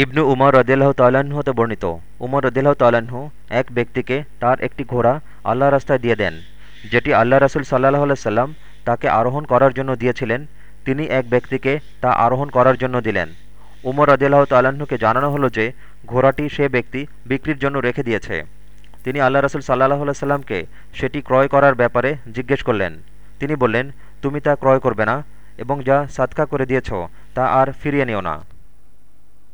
ইবনু উমর রদেলাহ তাল্লাহ্ন হতে বর্ণিত। উমর রদেলাহ তাল্লাহ্ন এক ব্যক্তিকে তার একটি ঘোড়া আল্লাহ রাস্তায় দিয়ে দেন, যেটি আল্লাহ রাসুল সাল্লাহ সাল্লাম তাকে আরোহণ করার জন্য দিয়েছিলেন। তিনি এক ব্যক্তিকে তা আরোহণ করার জন্য দিলেন। উমর রদেলাহ তাল্লাহ্নকে জানানো হলো যে, ঘোড়াটি সে ব্যক্তি বিক্রির জন্য রেখে দিয়েছে। তিনি আল্লাহ রাসুল সাল্লাহ সাল্লামকে সেটি ক্রয় করার ব্যাপারে জিজ্ঞেস করলেন। তিনি বললেন, তুমি তা ক্রয় করবে না এবং যা সাতকা করে দিয়েছ তা আর ফিরিয়ে নিও না।